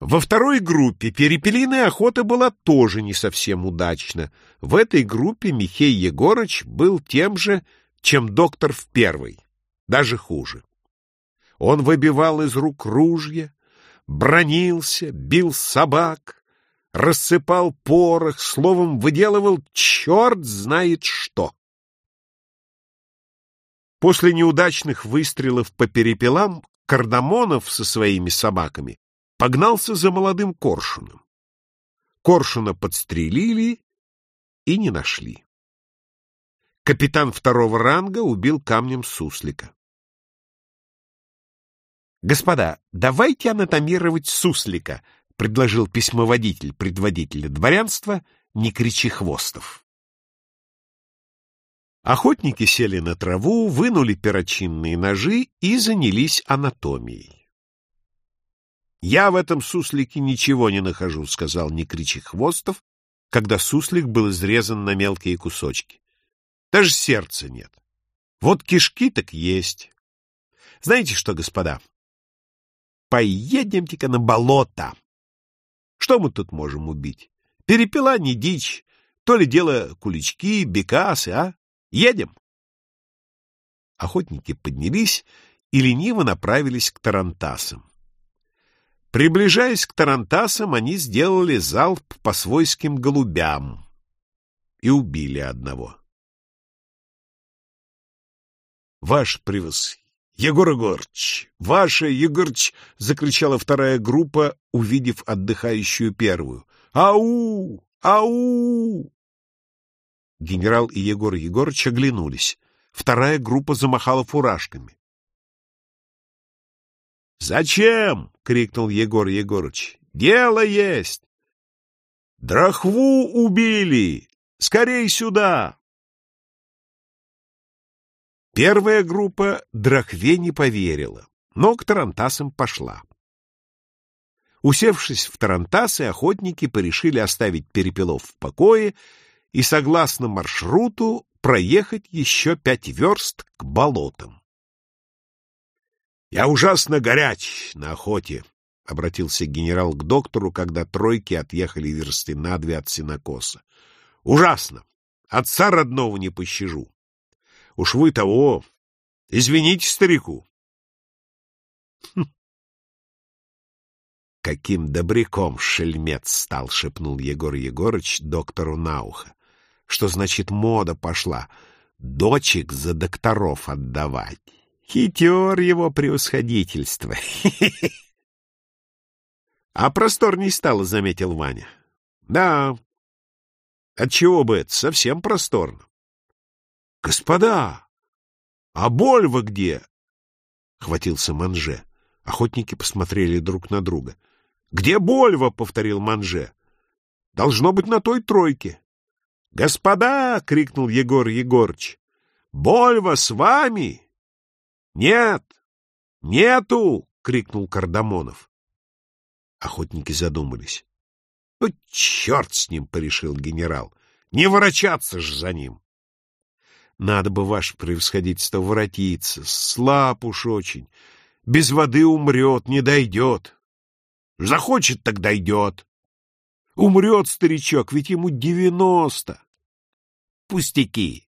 Во второй группе перепелиная охота была тоже не совсем удачна. В этой группе Михей Егорыч был тем же, чем доктор в первой, даже хуже. Он выбивал из рук ружья, бронился, бил собак, рассыпал порох, словом, выделывал черт знает что. После неудачных выстрелов по перепелам Кардамонов со своими собаками погнался за молодым коршуном. Коршуна подстрелили и не нашли. Капитан второго ранга убил камнем суслика. «Господа, давайте анатомировать суслика», — предложил письмоводитель предводителя дворянства «Не кричи хвостов». Охотники сели на траву, вынули перочинные ножи и занялись анатомией. «Я в этом суслике ничего не нахожу», — сказал не кричи хвостов, когда суслик был изрезан на мелкие кусочки. «Даже сердца нет. Вот кишки так есть. Знаете что, господа, поедемте-ка на болото. Что мы тут можем убить? Перепела не дичь, то ли дело кулички, бекасы, а? Едем!» Охотники поднялись и лениво направились к тарантасам. Приближаясь к тарантасам, они сделали залп по свойским голубям и убили одного. «Ваш превос... Егор Егорыч! Ваша, Егорыч!» — закричала вторая группа, увидев отдыхающую первую. «Ау! Ау!» Генерал и Егор Егорыч оглянулись. Вторая группа замахала фуражками. «Зачем?» — крикнул Егор Егорыч. «Дело есть!» «Драхву убили! Скорей сюда!» Первая группа Драхве не поверила, но к Тарантасам пошла. Усевшись в Тарантасы, охотники порешили оставить Перепелов в покое и, согласно маршруту, проехать еще пять верст к болотам. «Я ужасно горяч на охоте», — обратился генерал к доктору, когда тройки отъехали версты на две от синокоса. «Ужасно! Отца родного не пощажу. Уж вы того... Извините старику». «Хм. «Каким добряком шельмец стал!» — шепнул Егор Егорыч доктору на ухо. «Что значит мода пошла? Дочек за докторов отдавать!» Хитер его превосходительство. А просторней стало, заметил Ваня. Да. Отчего бы это? Совсем просторно. Господа, а Больва где? Хватился Манже. Охотники посмотрели друг на друга. Где Больва? повторил Манже. Должно быть на той тройке. Господа! крикнул Егор Егорыч. Больва с вами! «Нет! Нету!» — крикнул Кардамонов. Охотники задумались. «Ну, черт с ним!» — порешил генерал. «Не ворочаться ж за ним!» «Надо бы, ваше превосходительство, воротиться. Слаб уж очень. Без воды умрет, не дойдет. Захочет, так дойдет. Умрет старичок, ведь ему девяносто. Пустяки.